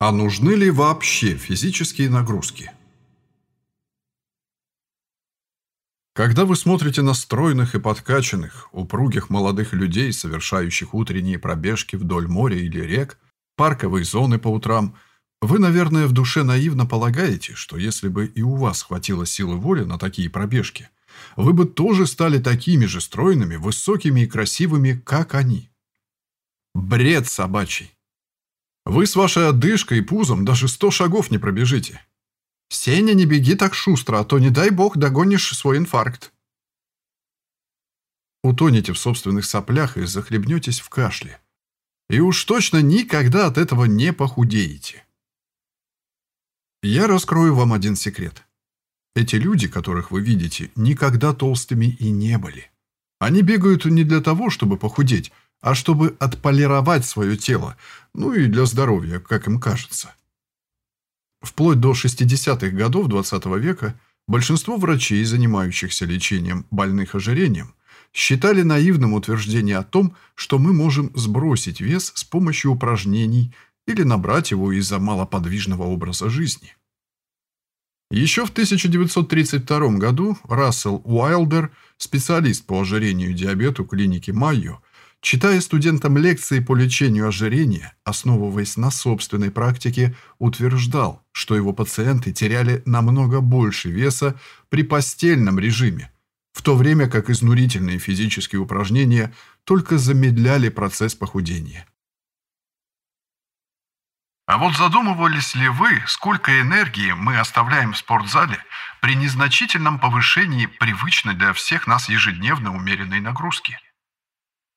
А нужны ли вообще физические нагрузки? Когда вы смотрите на стройных и подкачанных, упругих молодых людей, совершающих утренние пробежки вдоль моря или рек, парковые зоны по утрам, вы, наверное, в душе наивно полагаете, что если бы и у вас хватило силы воли на такие пробежки, вы бы тоже стали такими же стройными, высокими и красивыми, как они. Бред собачий. Вы с вашей одышкой и пузом даже сто шагов не пробежите. Сеня, не беги так шустро, а то, не дай бог, догонишь свой инфаркт. Утонете в собственных соплях и захлебнетесь в кашле. И уж точно никогда от этого не похудеете. Я раскрою вам один секрет. Эти люди, которых вы видите, никогда толстыми и не были. Они бегают не для того, чтобы похудеть, а чтобы отполировать свое тело, ну и для здоровья, как им кажется. Вплоть до 60-х годов XX -го века большинство врачей, занимающихся лечением больных ожирением, считали наивным утверждение о том, что мы можем сбросить вес с помощью упражнений или набрать его из-за малоподвижного образа жизни. Еще в 1932 году Рассел Уайлдер, специалист по ожирению и диабету клиники Майо, Читая студентам лекции по лечению ожирения, основываясь на собственной практике, утверждал, что его пациенты теряли намного больше веса при постельном режиме, в то время как изнурительные физические упражнения только замедляли процесс похудения. А вот задумывались ли вы, сколько энергии мы оставляем в спортзале при незначительном повышении привычной для всех нас ежедневно умеренной нагрузки?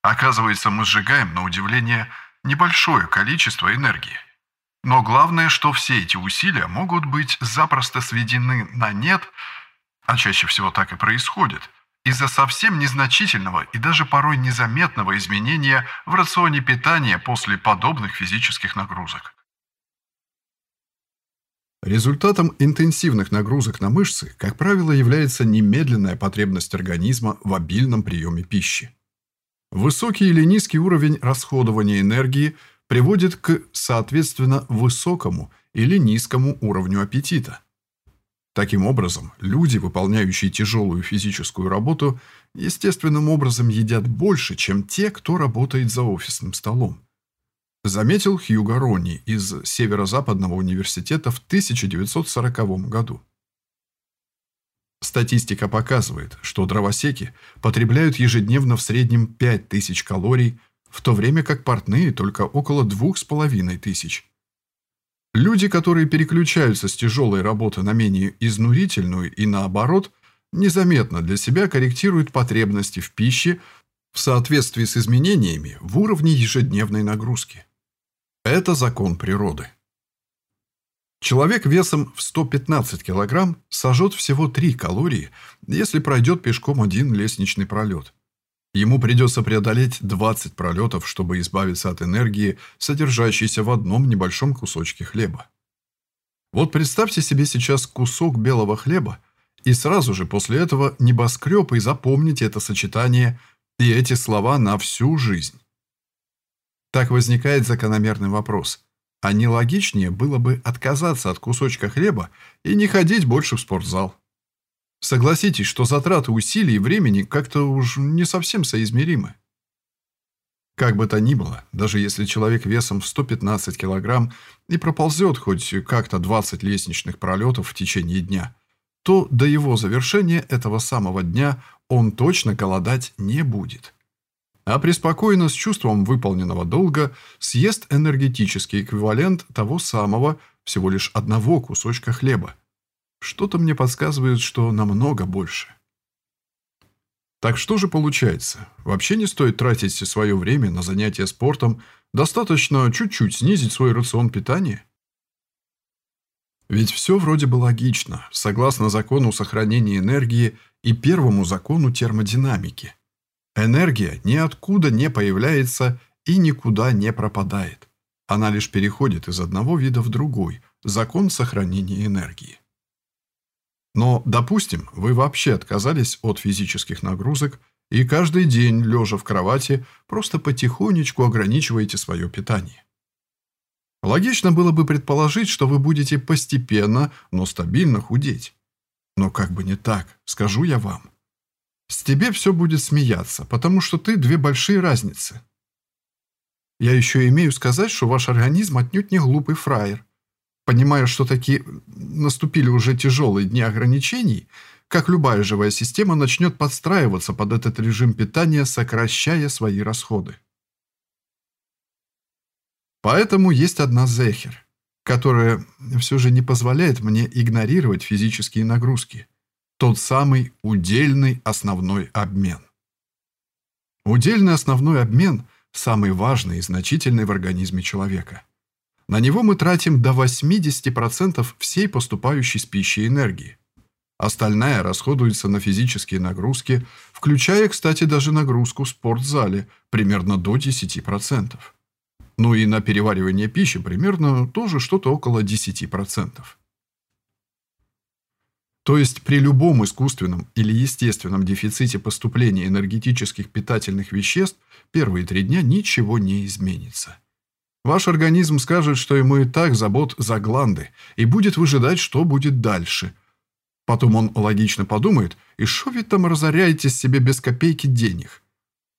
Оказывается, мы сжигаем, на удивление, небольшое количество энергии. Но главное, что все эти усилия могут быть запросто сведены на нет, а чаще всего так и происходит, из-за совсем незначительного и даже порой незаметного изменения в рационе питания после подобных физических нагрузок. Результатом интенсивных нагрузок на мышцы, как правило, является немедленная потребность организма в обильном приеме пищи. Высокий или низкий уровень расходования энергии приводит к, соответственно, высокому или низкому уровню аппетита. Таким образом, люди, выполняющие тяжелую физическую работу, естественным образом едят больше, чем те, кто работает за офисным столом. Заметил Хьюго Ронни из Северо-Западного университета в 1940 году. Статистика показывает, что дровосеки потребляют ежедневно в среднем 5000 калорий, в то время как портные только около 2500. Люди, которые переключаются с тяжелой работы на менее изнурительную и наоборот, незаметно для себя корректируют потребности в пище в соответствии с изменениями в уровне ежедневной нагрузки. Это закон природы. Человек весом в 115 кг сожжет всего 3 калории, если пройдет пешком один лестничный пролет. Ему придется преодолеть 20 пролетов, чтобы избавиться от энергии, содержащейся в одном небольшом кусочке хлеба. Вот представьте себе сейчас кусок белого хлеба, и сразу же после этого небоскреб, и запомните это сочетание и эти слова на всю жизнь. Так возникает закономерный вопрос – а не логичнее было бы отказаться от кусочка хлеба и не ходить больше в спортзал. Согласитесь, что затраты усилий и времени как-то уж не совсем соизмеримы. Как бы то ни было, даже если человек весом в 115 килограмм и проползет хоть как-то 20 лестничных пролетов в течение дня, то до его завершения этого самого дня он точно голодать не будет а преспокойно с чувством выполненного долга съест энергетический эквивалент того самого, всего лишь одного кусочка хлеба. Что-то мне подсказывает, что намного больше. Так что же получается? Вообще не стоит тратить свое время на занятия спортом, достаточно чуть-чуть снизить свой рацион питания? Ведь все вроде бы логично, согласно закону сохранения энергии и первому закону термодинамики – Энергия ниоткуда не появляется и никуда не пропадает. Она лишь переходит из одного вида в другой, закон сохранения энергии. Но, допустим, вы вообще отказались от физических нагрузок и каждый день, лежа в кровати, просто потихонечку ограничиваете свое питание. Логично было бы предположить, что вы будете постепенно, но стабильно худеть. Но как бы не так, скажу я вам. С тебе все будет смеяться, потому что ты две большие разницы. Я еще имею сказать, что ваш организм отнюдь не глупый фраер. Понимая, что такие наступили уже тяжелые дни ограничений, как любая живая система начнет подстраиваться под этот режим питания, сокращая свои расходы. Поэтому есть одна зехер, которая все же не позволяет мне игнорировать физические нагрузки. Тот самый удельный основной обмен. Удельный основной обмен – самый важный и значительный в организме человека. На него мы тратим до 80% всей поступающей с пищей энергии. Остальная расходуется на физические нагрузки, включая, кстати, даже нагрузку в спортзале, примерно до 10%. Ну и на переваривание пищи примерно тоже что-то около 10%. То есть при любом искусственном или естественном дефиците поступления энергетических питательных веществ первые три дня ничего не изменится. Ваш организм скажет, что ему и так забот за гланды, и будет выжидать, что будет дальше. Потом он логично подумает, и что вы там разоряетесь себе без копейки денег?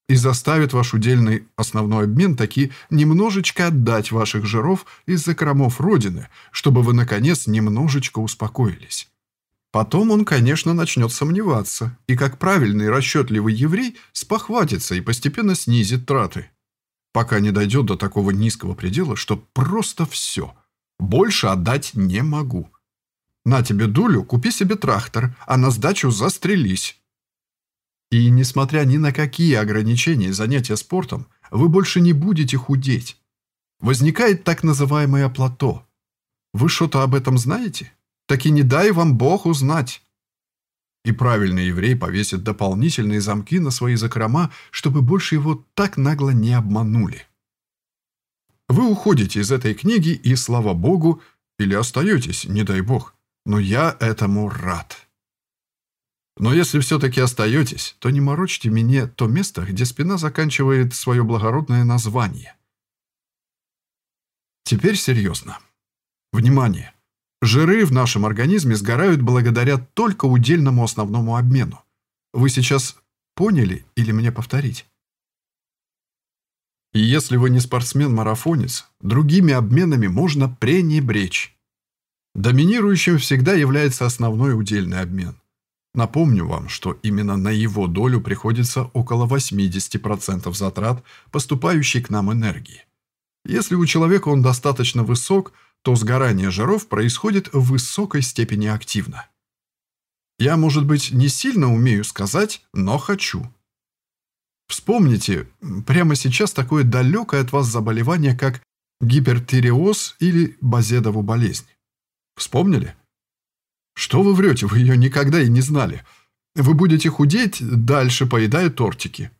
И заставит ваш удельный основной обмен таки немножечко отдать ваших жиров из закромов Родины, чтобы вы, наконец, немножечко успокоились. Потом он, конечно, начнет сомневаться, и как правильный расчетливый еврей спохватится и постепенно снизит траты. Пока не дойдет до такого низкого предела, что просто все. Больше отдать не могу. На тебе дулю, купи себе трактор, а на сдачу застрелись. И несмотря ни на какие ограничения занятия спортом, вы больше не будете худеть. Возникает так называемое плато. Вы что-то об этом знаете? Так и не дай вам Бог узнать. И правильный еврей повесит дополнительные замки на свои закрома, чтобы больше его так нагло не обманули. Вы уходите из этой книги и, слава Богу, или остаетесь, не дай Бог, но я этому рад. Но если все-таки остаетесь, то не морочьте мне то место, где спина заканчивает свое благородное название. Теперь серьезно. Внимание! Жиры в нашем организме сгорают благодаря только удельному основному обмену. Вы сейчас поняли или мне повторить? Если вы не спортсмен-марафонец, другими обменами можно пренебречь. Доминирующим всегда является основной удельный обмен. Напомню вам, что именно на его долю приходится около 80% затрат, поступающей к нам энергии. Если у человека он достаточно высок – то сгорание жиров происходит в высокой степени активно. Я, может быть, не сильно умею сказать, но хочу. Вспомните прямо сейчас такое далекое от вас заболевание, как гипертиреоз или базедову болезнь. Вспомнили? Что вы врете, вы ее никогда и не знали. Вы будете худеть, дальше поедая тортики.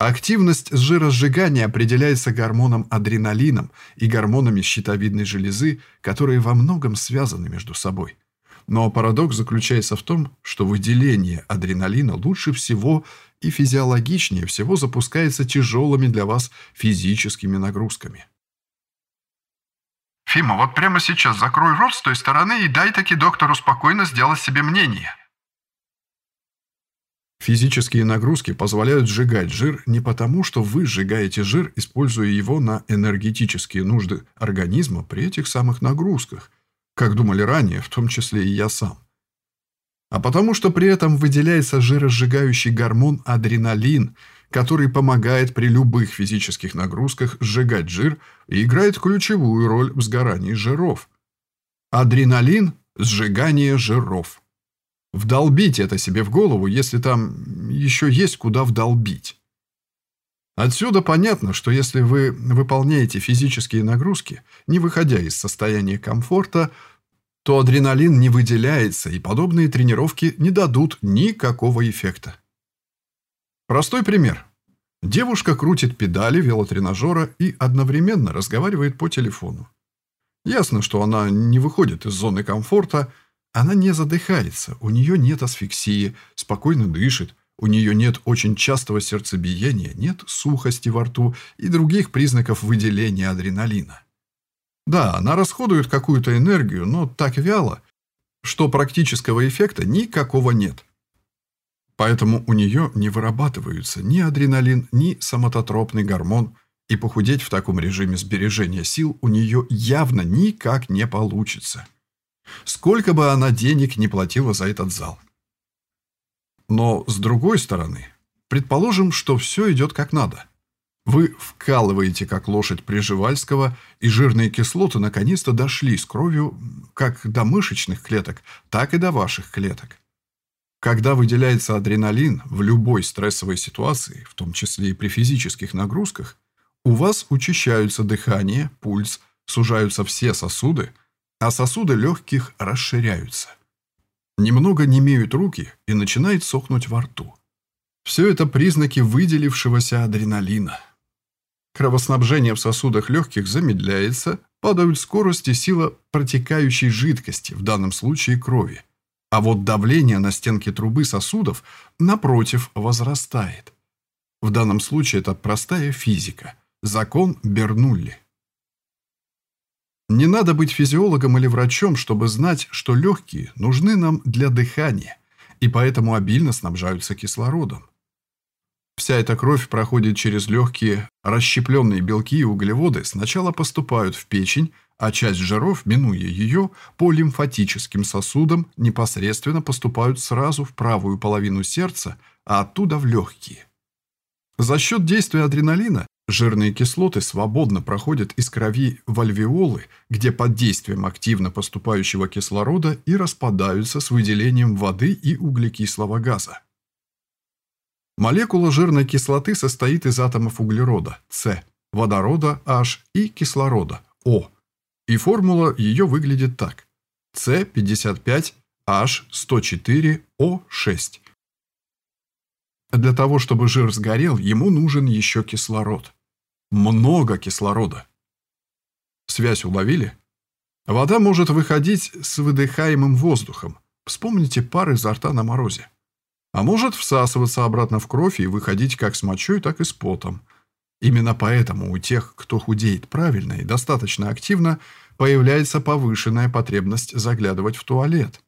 Активность жиросжигания определяется гормоном адреналином и гормонами щитовидной железы, которые во многом связаны между собой. Но парадокс заключается в том, что выделение адреналина лучше всего и физиологичнее всего запускается тяжелыми для вас физическими нагрузками. Фима, вот прямо сейчас закрой рот с той стороны и дай таки доктору спокойно сделать себе мнение. Физические нагрузки позволяют сжигать жир не потому, что вы сжигаете жир, используя его на энергетические нужды организма при этих самых нагрузках, как думали ранее, в том числе и я сам. А потому что при этом выделяется жиросжигающий гормон адреналин, который помогает при любых физических нагрузках сжигать жир и играет ключевую роль в сгорании жиров. Адреналин – сжигание жиров. Вдолбить это себе в голову, если там еще есть куда вдолбить. Отсюда понятно, что если вы выполняете физические нагрузки, не выходя из состояния комфорта, то адреналин не выделяется, и подобные тренировки не дадут никакого эффекта. Простой пример. Девушка крутит педали велотренажера и одновременно разговаривает по телефону. Ясно, что она не выходит из зоны комфорта, она не задыхается, у нее нет асфиксии, спокойно дышит, у нее нет очень частого сердцебиения, нет сухости во рту и других признаков выделения адреналина. Да, она расходует какую-то энергию, но так вяло, что практического эффекта никакого нет. Поэтому у нее не вырабатываются ни адреналин, ни соматотропный гормон, и похудеть в таком режиме сбережения сил у нее явно никак не получится. Сколько бы она денег не платила за этот зал. Но, с другой стороны, предположим, что все идет как надо. Вы вкалываете, как лошадь Приживальского, и жирные кислоты наконец-то дошли с кровью как до мышечных клеток, так и до ваших клеток. Когда выделяется адреналин в любой стрессовой ситуации, в том числе и при физических нагрузках, у вас учащаются дыхание, пульс, сужаются все сосуды, а сосуды легких расширяются. Немного немеют руки и начинает сохнуть во рту. Все это признаки выделившегося адреналина. Кровоснабжение в сосудах легких замедляется, падают скорость и сила протекающей жидкости, в данном случае крови. А вот давление на стенки трубы сосудов, напротив, возрастает. В данном случае это простая физика. Закон Бернулли. Не надо быть физиологом или врачом, чтобы знать, что легкие нужны нам для дыхания, и поэтому обильно снабжаются кислородом. Вся эта кровь проходит через легкие, расщепленные белки и углеводы сначала поступают в печень, а часть жиров, минуя ее, по лимфатическим сосудам непосредственно поступают сразу в правую половину сердца, а оттуда в легкие. За счет действия адреналина жирные кислоты свободно проходят из крови в альвеолы, где под действием активно поступающего кислорода и распадаются с выделением воды и углекислого газа. Молекула жирной кислоты состоит из атомов углерода С, водорода H и кислорода О. И формула ее выглядит так. С55H104O6. Для того, чтобы жир сгорел, ему нужен еще кислород. Много кислорода. Связь уловили? Вода может выходить с выдыхаемым воздухом. Вспомните пар изо рта на морозе а может всасываться обратно в кровь и выходить как с мочой, так и с потом. Именно поэтому у тех, кто худеет правильно и достаточно активно, появляется повышенная потребность заглядывать в туалет.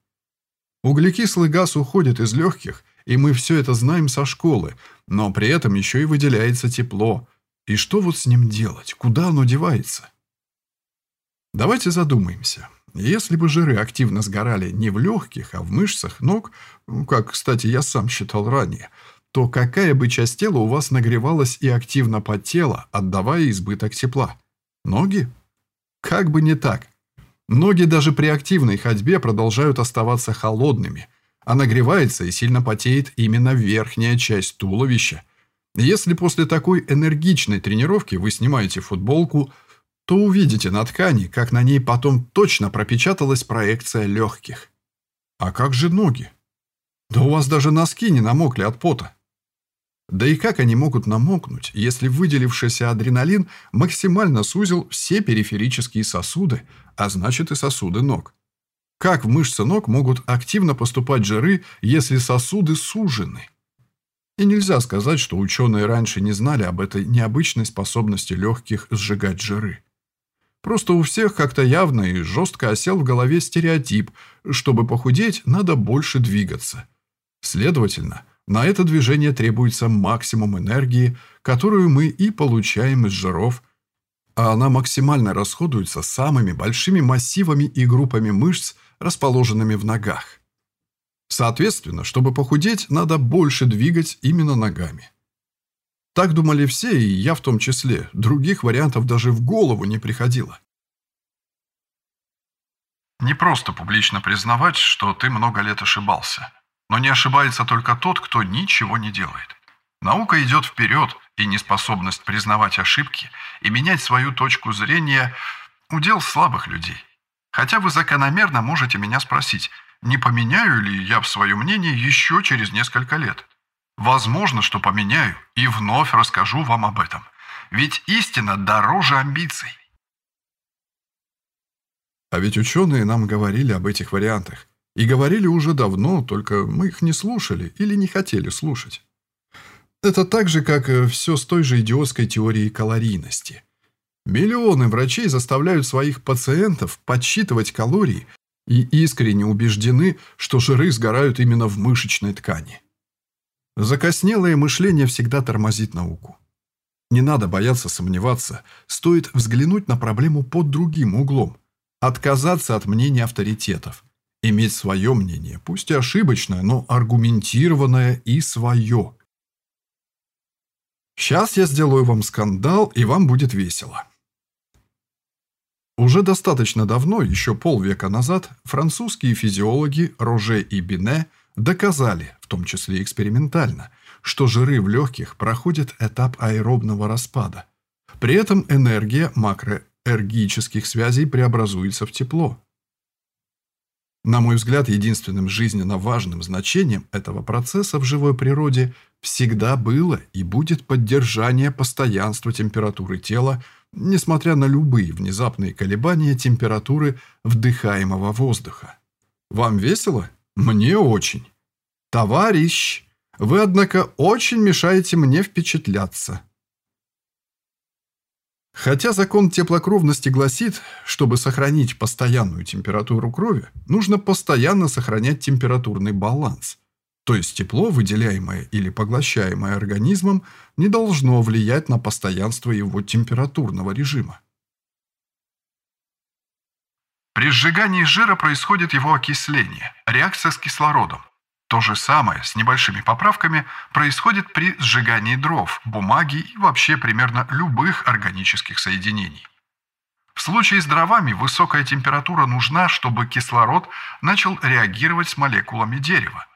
Углекислый газ уходит из легких, и мы все это знаем со школы, но при этом еще и выделяется тепло. И что вот с ним делать? Куда оно девается? Давайте задумаемся. Если бы жиры активно сгорали не в легких, а в мышцах ног, ну, как, кстати, я сам считал ранее, то какая бы часть тела у вас нагревалась и активно потела, отдавая избыток тепла? Ноги? Как бы не так. Ноги даже при активной ходьбе продолжают оставаться холодными, а нагревается и сильно потеет именно верхняя часть туловища. Если после такой энергичной тренировки вы снимаете футболку – то увидите на ткани, как на ней потом точно пропечаталась проекция легких. А как же ноги? Да у вас даже носки не намокли от пота. Да и как они могут намокнуть, если выделившийся адреналин максимально сузил все периферические сосуды, а значит и сосуды ног? Как в мышцы ног могут активно поступать жиры, если сосуды сужены? И нельзя сказать, что ученые раньше не знали об этой необычной способности легких сжигать жиры. Просто у всех как-то явно и жестко осел в голове стереотип, чтобы похудеть, надо больше двигаться. Следовательно, на это движение требуется максимум энергии, которую мы и получаем из жиров, а она максимально расходуется самыми большими массивами и группами мышц, расположенными в ногах. Соответственно, чтобы похудеть, надо больше двигать именно ногами. Так думали все, и я в том числе. Других вариантов даже в голову не приходило. Не просто публично признавать, что ты много лет ошибался. Но не ошибается только тот, кто ничего не делает. Наука идет вперед, и неспособность признавать ошибки и менять свою точку зрения – удел слабых людей. Хотя вы закономерно можете меня спросить, не поменяю ли я свое мнение еще через несколько лет. Возможно, что поменяю и вновь расскажу вам об этом. Ведь истина дороже амбиций. А ведь ученые нам говорили об этих вариантах. И говорили уже давно, только мы их не слушали или не хотели слушать. Это так же, как э, все с той же идиотской теорией калорийности. Миллионы врачей заставляют своих пациентов подсчитывать калории и искренне убеждены, что жиры сгорают именно в мышечной ткани. Закоснелое мышление всегда тормозит науку. Не надо бояться сомневаться, стоит взглянуть на проблему под другим углом, отказаться от мнения авторитетов, иметь свое мнение, пусть и ошибочное, но аргументированное и свое. Сейчас я сделаю вам скандал, и вам будет весело. Уже достаточно давно, еще полвека назад, французские физиологи Роже и Бине доказали, в том числе экспериментально, что жиры в легких проходят этап аэробного распада. При этом энергия макроэргических связей преобразуется в тепло. На мой взгляд, единственным жизненно важным значением этого процесса в живой природе всегда было и будет поддержание постоянства температуры тела несмотря на любые внезапные колебания температуры вдыхаемого воздуха. Вам весело? Мне очень. Товарищ, вы, однако, очень мешаете мне впечатляться. Хотя закон теплокровности гласит, чтобы сохранить постоянную температуру крови, нужно постоянно сохранять температурный баланс. То есть тепло, выделяемое или поглощаемое организмом, не должно влиять на постоянство его температурного режима. При сжигании жира происходит его окисление, реакция с кислородом. То же самое, с небольшими поправками, происходит при сжигании дров, бумаги и вообще примерно любых органических соединений. В случае с дровами высокая температура нужна, чтобы кислород начал реагировать с молекулами дерева.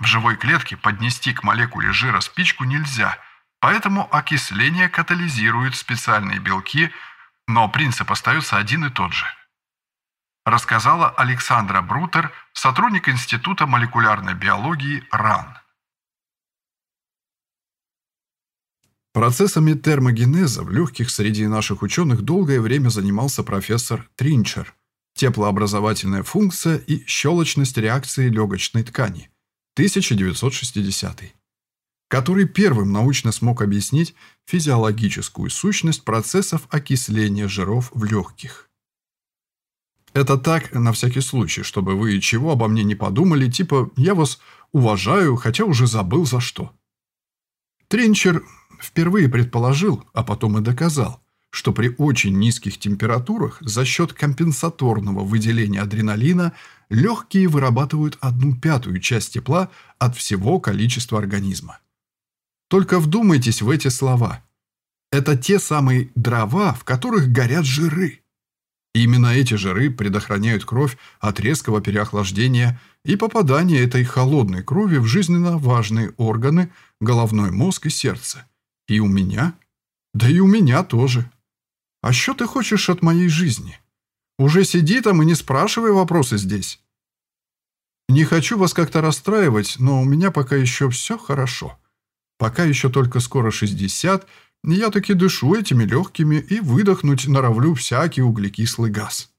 В живой клетке поднести к молекуле жира спичку нельзя, поэтому окисление катализирует специальные белки, но принцип остается один и тот же. Рассказала Александра Брутер, сотрудник Института молекулярной биологии РАН. Процессами термогенеза в легких среди наших ученых долгое время занимался профессор Тринчер. Теплообразовательная функция и щелочность реакции легочной ткани – 1960 который первым научно смог объяснить физиологическую сущность процессов окисления жиров в легких. Это так, на всякий случай, чтобы вы чего обо мне не подумали, типа «я вас уважаю, хотя уже забыл за что». Тринчер впервые предположил, а потом и доказал, что при очень низких температурах за счет компенсаторного выделения адреналина легкие вырабатывают одну пятую часть тепла от всего количества организма. Только вдумайтесь в эти слова. Это те самые дрова, в которых горят жиры. Именно эти жиры предохраняют кровь от резкого переохлаждения и попадания этой холодной крови в жизненно важные органы, головной мозг и сердце. И у меня, да и у меня тоже. А что ты хочешь от моей жизни? Уже сиди там и не спрашивай вопросы здесь. Не хочу вас как-то расстраивать, но у меня пока еще все хорошо. Пока еще только скоро 60, я таки дышу этими легкими и выдохнуть норовлю всякий углекислый газ.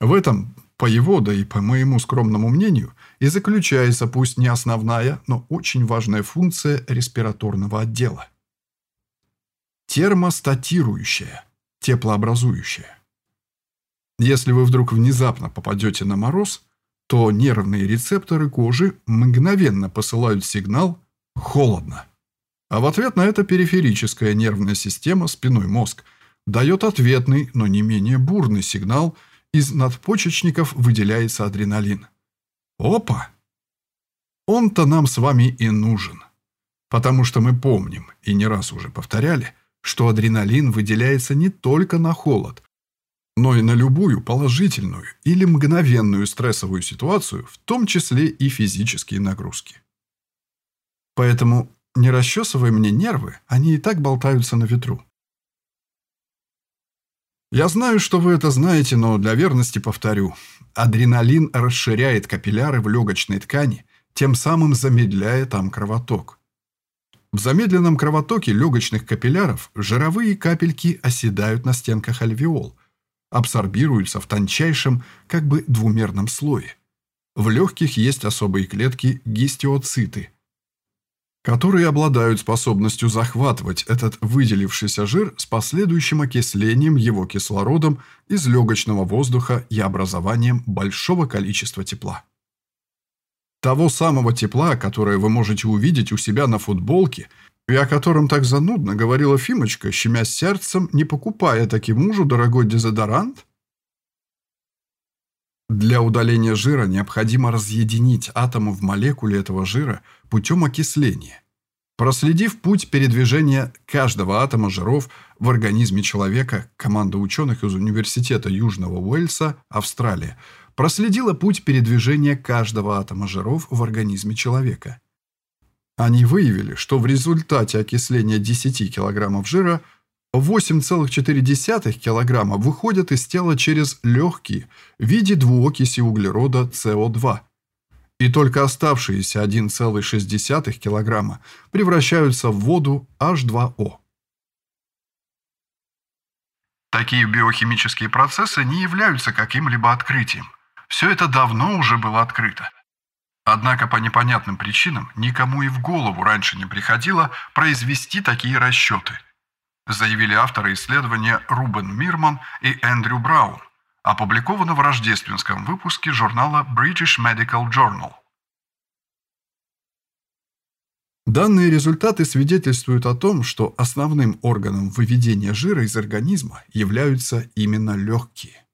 В этом, по его, да и по моему скромному мнению, и заключается пусть не основная, но очень важная функция респираторного отдела термостатирующая, теплообразующая. Если вы вдруг внезапно попадете на мороз, то нервные рецепторы кожи мгновенно посылают сигнал «холодно». А в ответ на это периферическая нервная система, спиной мозг, дает ответный, но не менее бурный сигнал, из надпочечников выделяется адреналин. Опа! Он-то нам с вами и нужен. Потому что мы помним, и не раз уже повторяли, что адреналин выделяется не только на холод, но и на любую положительную или мгновенную стрессовую ситуацию, в том числе и физические нагрузки. Поэтому не расчесывай мне нервы, они и так болтаются на ветру. Я знаю, что вы это знаете, но для верности повторю. Адреналин расширяет капилляры в легочной ткани, тем самым замедляя там кровоток. В замедленном кровотоке легочных капилляров жировые капельки оседают на стенках альвеол, абсорбируются в тончайшем, как бы двумерном слое. В легких есть особые клетки гистиоциты, которые обладают способностью захватывать этот выделившийся жир с последующим окислением его кислородом из легочного воздуха и образованием большого количества тепла. Того самого тепла, которое вы можете увидеть у себя на футболке, и о котором так занудно говорила Фимочка, щемясь сердцем, не покупая таки мужу дорогой дезодорант? Для удаления жира необходимо разъединить атомы в молекуле этого жира путем окисления. Проследив путь передвижения каждого атома жиров в организме человека, команда ученых из Университета Южного Уэльса, Австралия, проследила путь передвижения каждого атома жиров в организме человека. Они выявили, что в результате окисления 10 кг жира – 8,4 кг выходят из тела через легкие в виде двуокиси углерода СО2, и только оставшиеся 1,6 кг превращаются в воду H2O. Такие биохимические процессы не являются каким-либо открытием. Все это давно уже было открыто. Однако по непонятным причинам никому и в голову раньше не приходило произвести такие расчеты – заявили авторы исследования Рубен Мирман и Эндрю Браун, опубликовано в рождественском выпуске журнала British Medical Journal. Данные результаты свидетельствуют о том, что основным органом выведения жира из организма являются именно легкие.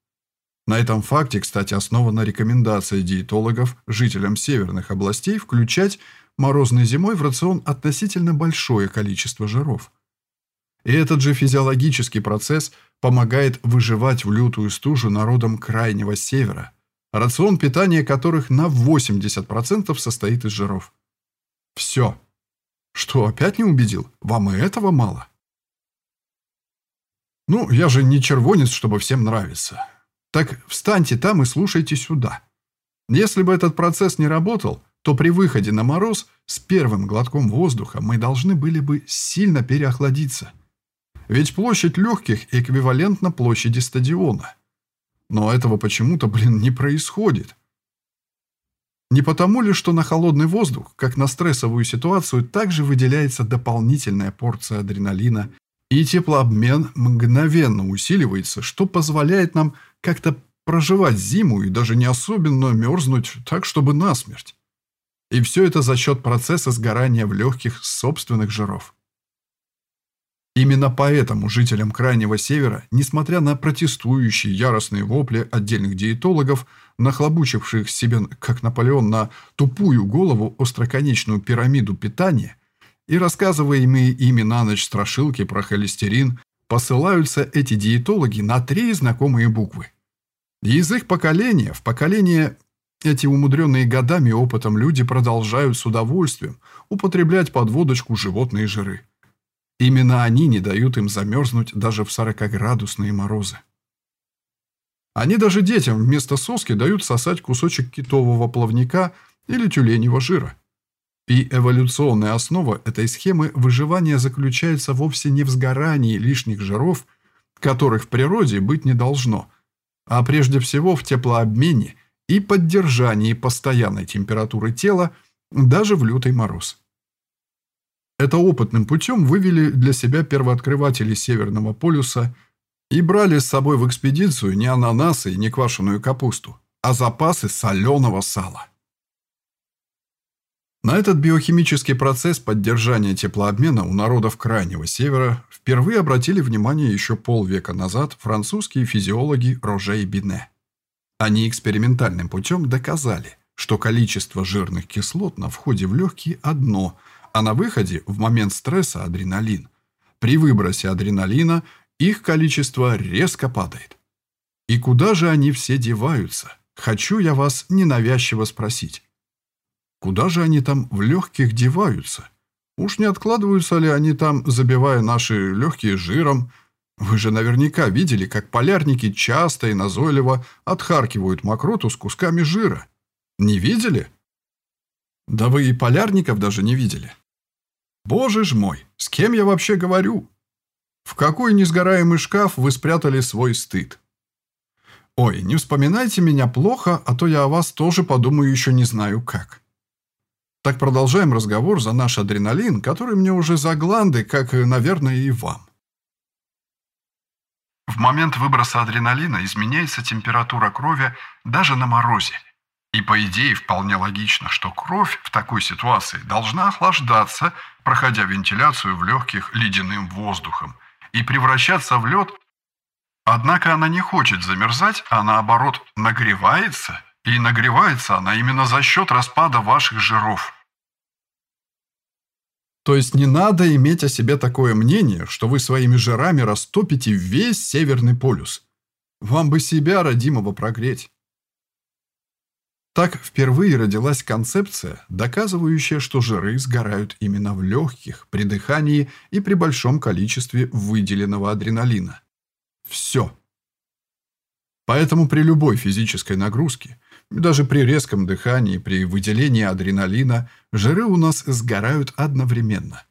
На этом факте, кстати, основана рекомендация диетологов жителям северных областей включать морозной зимой в рацион относительно большое количество жиров – и этот же физиологический процесс помогает выживать в лютую стужу народам Крайнего Севера, рацион питания которых на 80% состоит из жиров. Все. Что, опять не убедил? Вам и этого мало? Ну, я же не червонец, чтобы всем нравиться. Так встаньте там и слушайте сюда. Если бы этот процесс не работал, то при выходе на мороз с первым глотком воздуха мы должны были бы сильно переохладиться – ведь площадь легких эквивалентна площади стадиона. Но этого почему-то, блин, не происходит. Не потому ли, что на холодный воздух, как на стрессовую ситуацию, также выделяется дополнительная порция адреналина, и теплообмен мгновенно усиливается, что позволяет нам как-то проживать зиму и даже не особенно мерзнуть так, чтобы насмерть. И все это за счет процесса сгорания в легких собственных жиров. Именно поэтому жителям Крайнего Севера, несмотря на протестующие яростные вопли отдельных диетологов, нахлобучивших себе, как Наполеон, на тупую голову остроконечную пирамиду питания, и рассказываемые ими на ночь страшилки про холестерин, посылаются эти диетологи на три знакомые буквы. Из их поколения в поколение эти умудренные годами опытом люди продолжают с удовольствием употреблять под водочку животные жиры. Именно они не дают им замерзнуть даже в 40-градусные морозы. Они даже детям вместо соски дают сосать кусочек китового плавника или тюленевого жира. И эволюционная основа этой схемы выживания заключается вовсе не в сгорании лишних жиров, которых в природе быть не должно, а прежде всего в теплообмене и поддержании постоянной температуры тела даже в лютый мороз. Это опытным путем вывели для себя первооткрыватели Северного полюса и брали с собой в экспедицию не ананасы и не квашеную капусту, а запасы соленого сала. На этот биохимический процесс поддержания теплообмена у народов Крайнего Севера впервые обратили внимание еще полвека назад французские физиологи Роже и Бине. Они экспериментальным путем доказали, что количество жирных кислот на входе в легкие одно – а на выходе, в момент стресса, адреналин. При выбросе адреналина их количество резко падает. И куда же они все деваются? Хочу я вас ненавязчиво спросить. Куда же они там в легких деваются? Уж не откладываются ли они там, забивая наши легкие жиром? Вы же наверняка видели, как полярники часто и назойливо отхаркивают мокроту с кусками жира. Не видели? Да вы и полярников даже не видели. Боже ж мой, с кем я вообще говорю? В какой несгораемый шкаф вы спрятали свой стыд? Ой, не вспоминайте меня плохо, а то я о вас тоже подумаю еще не знаю как. Так продолжаем разговор за наш адреналин, который мне уже за гланды, как, наверное, и вам. В момент выброса адреналина изменяется температура крови даже на морозе. И по идее вполне логично, что кровь в такой ситуации должна охлаждаться, проходя вентиляцию в легких ледяным воздухом, и превращаться в лед. Однако она не хочет замерзать, а наоборот нагревается, и нагревается она именно за счет распада ваших жиров. То есть не надо иметь о себе такое мнение, что вы своими жирами растопите весь Северный полюс. Вам бы себя, родимого, прогреть. Так впервые родилась концепция, доказывающая, что жиры сгорают именно в легких, при дыхании и при большом количестве выделенного адреналина. Все. Поэтому при любой физической нагрузке, даже при резком дыхании, при выделении адреналина, жиры у нас сгорают одновременно.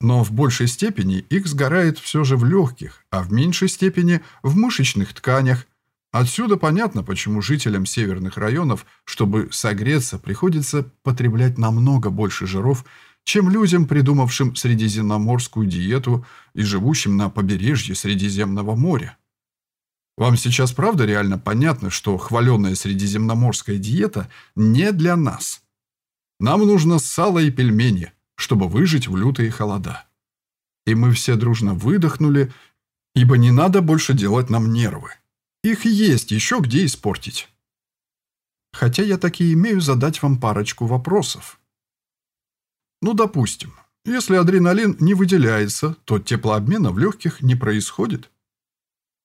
Но в большей степени их сгорает все же в легких, а в меньшей степени в мышечных тканях. Отсюда понятно, почему жителям северных районов, чтобы согреться, приходится потреблять намного больше жиров, чем людям, придумавшим средиземноморскую диету и живущим на побережье Средиземного моря. Вам сейчас правда реально понятно, что хваленая средиземноморская диета не для нас? Нам нужно сало и пельмени, чтобы выжить в лютые холода. И мы все дружно выдохнули, ибо не надо больше делать нам нервы. Их есть еще где испортить. Хотя я таки имею задать вам парочку вопросов. Ну, допустим, если адреналин не выделяется, то теплообмена в легких не происходит.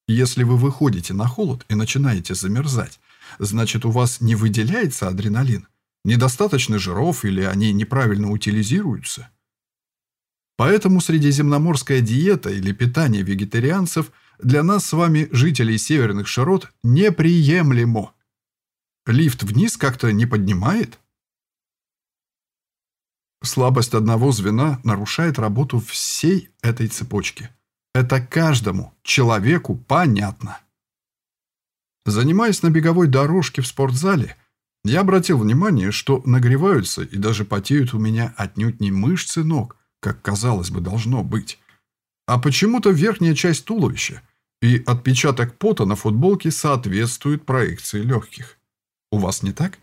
Если вы выходите на холод и начинаете замерзать, значит у вас не выделяется адреналин, недостаточно жиров или они неправильно утилизируются. Поэтому средиземноморская диета или питание вегетарианцев для нас с вами, жителей северных широт, неприемлемо. Лифт вниз как-то не поднимает? Слабость одного звена нарушает работу всей этой цепочки. Это каждому человеку понятно. Занимаясь на беговой дорожке в спортзале, я обратил внимание, что нагреваются и даже потеют у меня отнюдь не мышцы ног, как казалось бы должно быть, а почему-то верхняя часть туловища, и отпечаток пота на футболке соответствует проекции легких. У вас не так?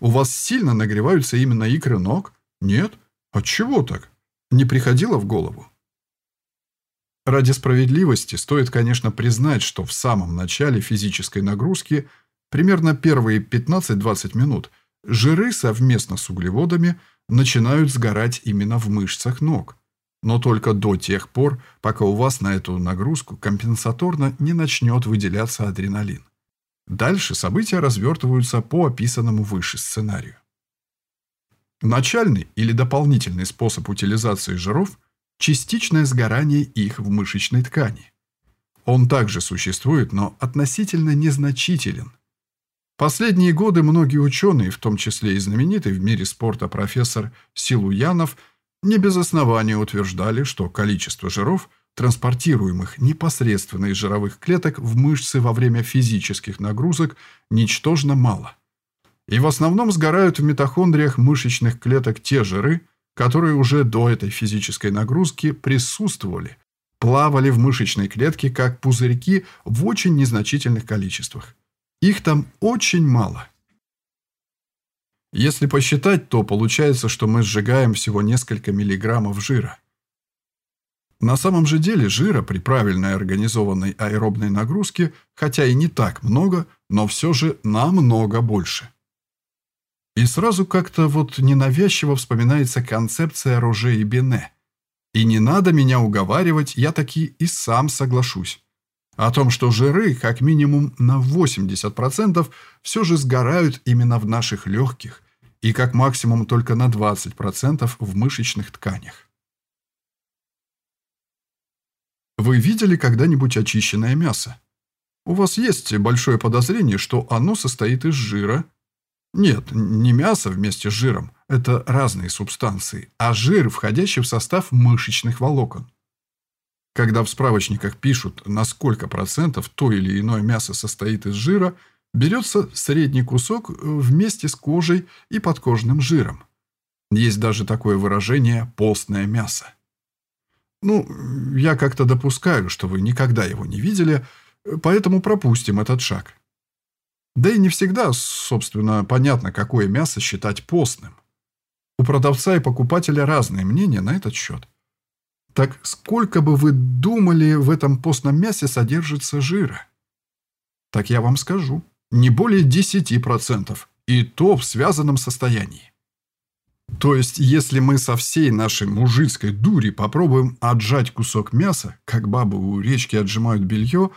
У вас сильно нагреваются именно икры ног? Нет? Отчего так? Не приходило в голову? Ради справедливости стоит, конечно, признать, что в самом начале физической нагрузки, примерно первые 15-20 минут, жиры совместно с углеводами начинают сгорать именно в мышцах ног. Но только до тех пор, пока у вас на эту нагрузку компенсаторно не начнет выделяться адреналин. Дальше события развертываются по описанному выше сценарию. Начальный или дополнительный способ утилизации жиров – частичное сгорание их в мышечной ткани. Он также существует, но относительно незначителен. Последние годы многие ученые, в том числе и знаменитый в мире спорта профессор Силуянов, не без основания утверждали, что количество жиров, транспортируемых непосредственно из жировых клеток в мышцы во время физических нагрузок, ничтожно мало. И в основном сгорают в митохондриях мышечных клеток те жиры, которые уже до этой физической нагрузки присутствовали, плавали в мышечной клетке как пузырьки в очень незначительных количествах. Их там очень мало. Если посчитать, то получается, что мы сжигаем всего несколько миллиграммов жира. На самом же деле жира при правильной организованной аэробной нагрузке, хотя и не так много, но все же намного больше. И сразу как-то вот ненавязчиво вспоминается концепция Роже и Бене. И не надо меня уговаривать, я таки и сам соглашусь. О том, что жиры как минимум на 80% все же сгорают именно в наших легких и как максимум только на 20% в мышечных тканях. Вы видели когда-нибудь очищенное мясо? У вас есть большое подозрение, что оно состоит из жира, нет, не мясо вместе с жиром. Это разные субстанции, а жир, входящий в состав мышечных волокон. Когда в справочниках пишут, на сколько процентов то или иное мясо состоит из жира, берется средний кусок э, вместе с кожей и подкожным жиром. Есть даже такое выражение «постное мясо». Ну, я как-то допускаю, что вы никогда его не видели, поэтому пропустим этот шаг. Да и не всегда, собственно, понятно, какое мясо считать постным. У продавца и покупателя разные мнения на этот счет. Так сколько бы вы думали, в этом постном мясе содержится жира? Так я вам скажу, не более 10%, и то в связанном состоянии. То есть, если мы со всей нашей мужицкой дури попробуем отжать кусок мяса, как бабы у речки отжимают белье,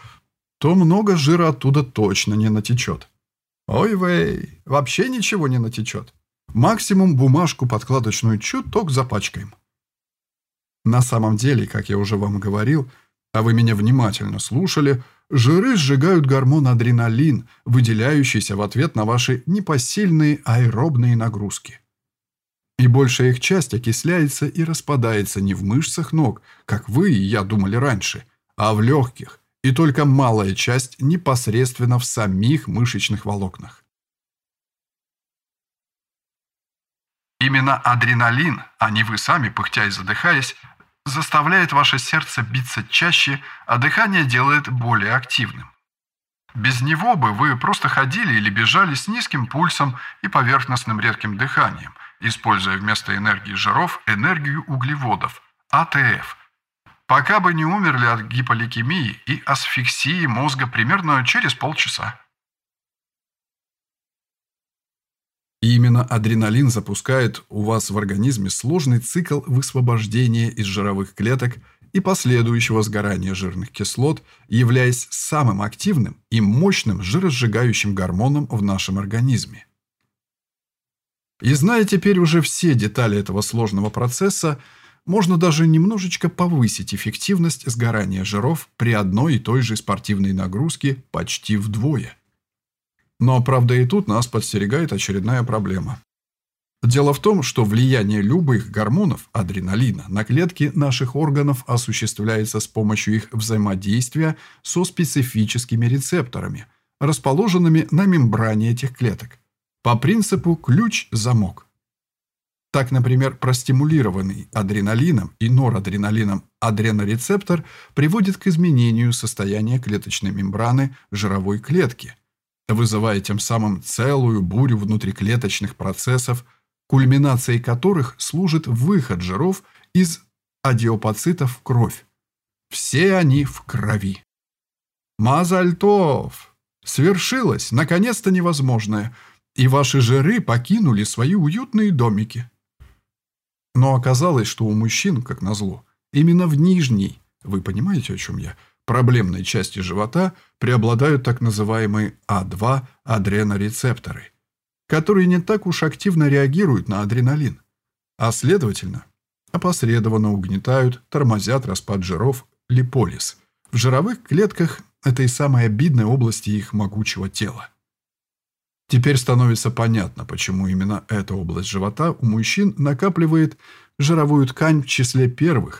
то много жира оттуда точно не натечет. Ой-вей, вообще ничего не натечет. Максимум бумажку подкладочную чуток запачкаем. На самом деле, как я уже вам говорил, а вы меня внимательно слушали, жиры сжигают гормон адреналин, выделяющийся в ответ на ваши непосильные аэробные нагрузки. И большая их часть окисляется и распадается не в мышцах ног, как вы и я думали раньше, а в легких, и только малая часть непосредственно в самих мышечных волокнах. Именно адреналин, а не вы сами, пыхтя и задыхаясь, заставляет ваше сердце биться чаще, а дыхание делает более активным. Без него бы вы просто ходили или бежали с низким пульсом и поверхностным редким дыханием, используя вместо энергии жиров энергию углеводов, АТФ, пока бы не умерли от гиполикемии и асфиксии мозга примерно через полчаса. И именно адреналин запускает у вас в организме сложный цикл высвобождения из жировых клеток и последующего сгорания жирных кислот, являясь самым активным и мощным жиросжигающим гормоном в нашем организме. И зная теперь уже все детали этого сложного процесса, можно даже немножечко повысить эффективность сгорания жиров при одной и той же спортивной нагрузке почти вдвое. Но, правда, и тут нас подстерегает очередная проблема. Дело в том, что влияние любых гормонов, адреналина, на клетки наших органов осуществляется с помощью их взаимодействия со специфическими рецепторами, расположенными на мембране этих клеток, по принципу ключ-замок. Так, например, простимулированный адреналином и норадреналином адренорецептор приводит к изменению состояния клеточной мембраны жировой клетки – вызывая тем самым целую бурю внутриклеточных процессов, кульминацией которых служит выход жиров из адиопоцитов в кровь. Все они в крови. Мазальтов! Свершилось, наконец-то невозможное, и ваши жиры покинули свои уютные домики. Но оказалось, что у мужчин, как назло, именно в нижней, вы понимаете, о чем я, проблемной части живота преобладают так называемые А2 адренорецепторы, которые не так уж активно реагируют на адреналин, а следовательно, опосредованно угнетают, тормозят распад жиров липолиз в жировых клетках этой самой обидной области их могучего тела. Теперь становится понятно, почему именно эта область живота у мужчин накапливает жировую ткань в числе первых,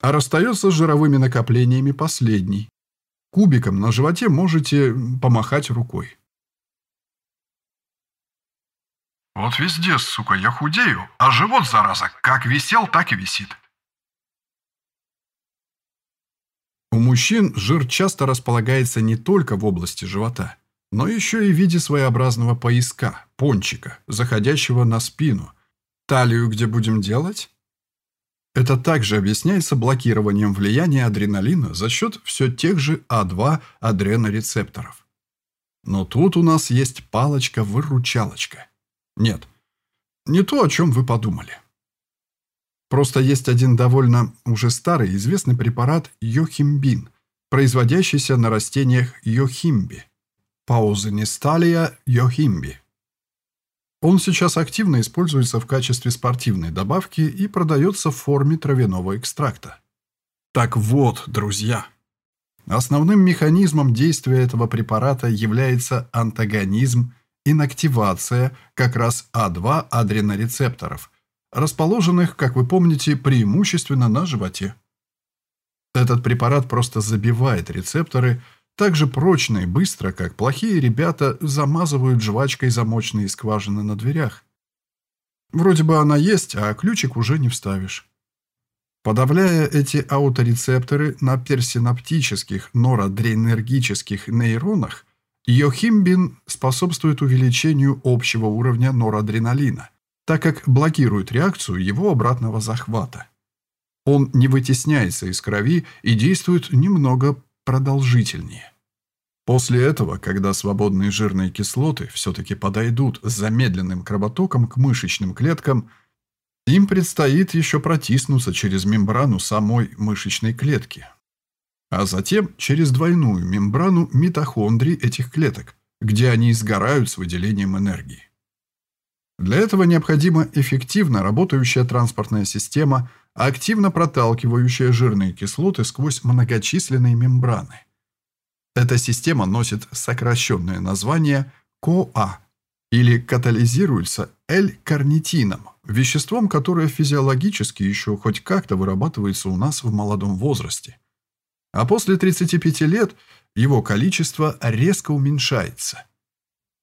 а расстается с жировыми накоплениями последний. Кубиком на животе можете помахать рукой. Вот везде, сука, я худею, а живот, зараза, как висел, так и висит. У мужчин жир часто располагается не только в области живота, но еще и в виде своеобразного пояска, пончика, заходящего на спину. Талию где будем делать? Это также объясняется блокированием влияния адреналина за счет все тех же А2 адренорецепторов. Но тут у нас есть палочка-выручалочка. Нет, не то, о чем вы подумали. Просто есть один довольно уже старый известный препарат йохимбин, производящийся на растениях йохимби. Паузенисталия йохимби. Он сейчас активно используется в качестве спортивной добавки и продается в форме травяного экстракта. Так вот, друзья, основным механизмом действия этого препарата является антагонизм, инактивация как раз А2 адренорецепторов, расположенных, как вы помните, преимущественно на животе. Этот препарат просто забивает рецепторы, так же прочно и быстро, как плохие ребята замазывают жвачкой замочные скважины на дверях. Вроде бы она есть, а ключик уже не вставишь. Подавляя эти ауторецепторы на персинаптических норадренергических нейронах, йохимбин способствует увеличению общего уровня норадреналина, так как блокирует реакцию его обратного захвата. Он не вытесняется из крови и действует немного продолжительнее. После этого, когда свободные жирные кислоты все-таки подойдут с замедленным кровотоком к мышечным клеткам, им предстоит еще протиснуться через мембрану самой мышечной клетки, а затем через двойную мембрану митохондрий этих клеток, где они сгорают с выделением энергии. Для этого необходима эффективно работающая транспортная система, активно проталкивающая жирные кислоты сквозь многочисленные мембраны. Эта система носит сокращенное название КОА или катализируется L-карнитином, веществом, которое физиологически еще хоть как-то вырабатывается у нас в молодом возрасте. А после 35 лет его количество резко уменьшается.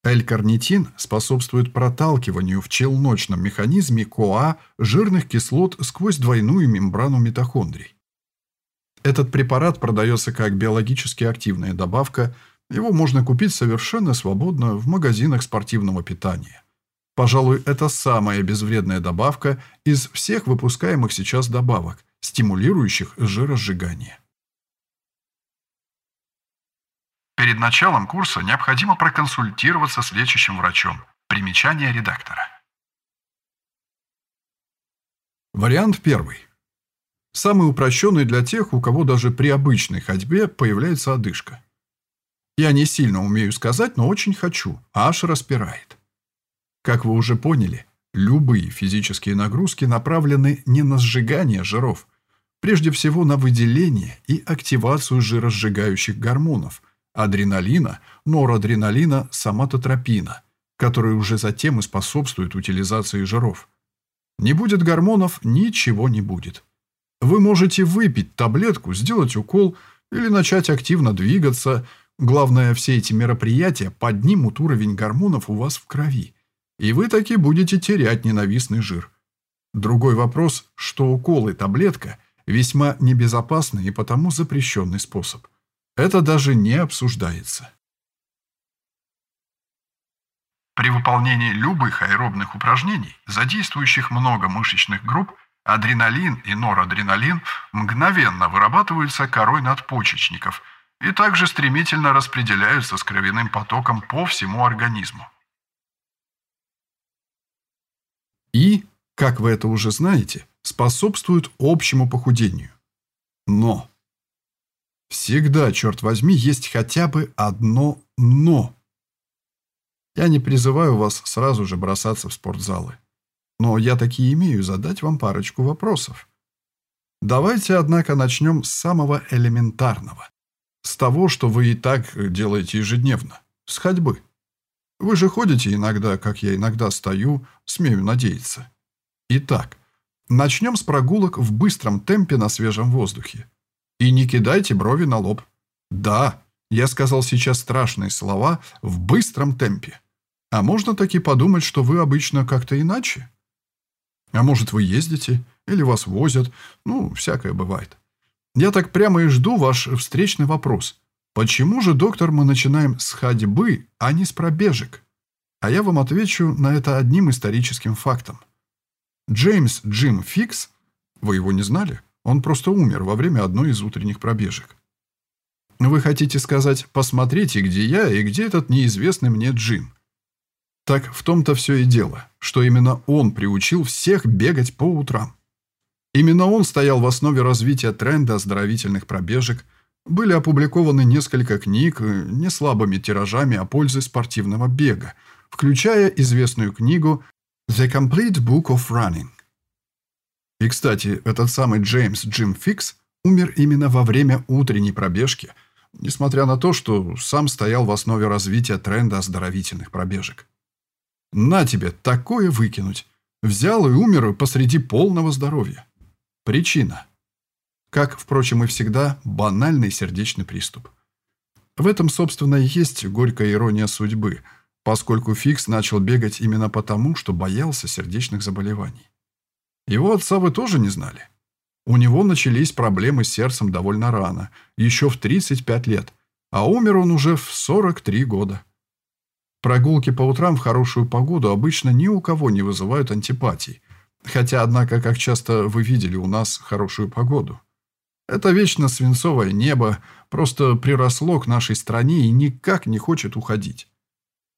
L-карнитин способствует проталкиванию в челночном механизме КОА жирных кислот сквозь двойную мембрану митохондрий. Этот препарат продается как биологически активная добавка, его можно купить совершенно свободно в магазинах спортивного питания. Пожалуй, это самая безвредная добавка из всех выпускаемых сейчас добавок, стимулирующих жиросжигание. Перед началом курса необходимо проконсультироваться с лечащим врачом. Примечание редактора. Вариант первый. Самый упрощенный для тех, у кого даже при обычной ходьбе появляется одышка. Я не сильно умею сказать, но очень хочу, аж распирает. Как вы уже поняли, любые физические нагрузки направлены не на сжигание жиров, прежде всего на выделение и активацию жиросжигающих гормонов – адреналина, норадреналина, соматотропина, которые уже затем и способствуют утилизации жиров. Не будет гормонов – ничего не будет. Вы можете выпить таблетку, сделать укол или начать активно двигаться. Главное, все эти мероприятия поднимут уровень гормонов у вас в крови. И вы таки будете терять ненавистный жир. Другой вопрос, что укол и таблетка весьма небезопасный и потому запрещенный способ. Это даже не обсуждается. При выполнении любых аэробных упражнений, задействующих много мышечных групп, Адреналин и норадреналин мгновенно вырабатываются корой надпочечников и также стремительно распределяются с кровяным потоком по всему организму. И, как вы это уже знаете, способствуют общему похудению. Но всегда, черт возьми, есть хотя бы одно «но». Я не призываю вас сразу же бросаться в спортзалы. Но я таки имею задать вам парочку вопросов. Давайте, однако, начнем с самого элементарного. С того, что вы и так делаете ежедневно. С ходьбы. Вы же ходите иногда, как я иногда стою, смею надеяться. Итак, начнем с прогулок в быстром темпе на свежем воздухе. И не кидайте брови на лоб. Да, я сказал сейчас страшные слова «в быстром темпе». А можно таки подумать, что вы обычно как-то иначе? А может, вы ездите? Или вас возят? Ну, всякое бывает. Я так прямо и жду ваш встречный вопрос. Почему же, доктор, мы начинаем с ходьбы, а не с пробежек? А я вам отвечу на это одним историческим фактом. Джеймс Джим Фикс, вы его не знали? Он просто умер во время одной из утренних пробежек. Вы хотите сказать, посмотрите, где я и где этот неизвестный мне Джим. Так в том-то все и дело, что именно он приучил всех бегать по утрам. Именно он стоял в основе развития тренда оздоровительных пробежек, были опубликованы несколько книг не слабыми тиражами о пользе спортивного бега, включая известную книгу «The Complete Book of Running». И, кстати, этот самый Джеймс Джим Фикс умер именно во время утренней пробежки, несмотря на то, что сам стоял в основе развития тренда оздоровительных пробежек. На тебе такое выкинуть. Взял и умер посреди полного здоровья. Причина. Как, впрочем, и всегда, банальный сердечный приступ. В этом, собственно, и есть горькая ирония судьбы. поскольку Фикс начал бегать именно потому, что боялся сердечных заболеваний. Его отца вы тоже не знали? У него начались проблемы с сердцем довольно рано, еще в 35 лет, а умер он уже в 43 года. Прогулки по утрам в хорошую погоду обычно ни у кого не вызывают антипатий, хотя, однако, как часто вы видели у нас хорошую погоду. Это вечно свинцовое небо просто приросло к нашей стране и никак не хочет уходить.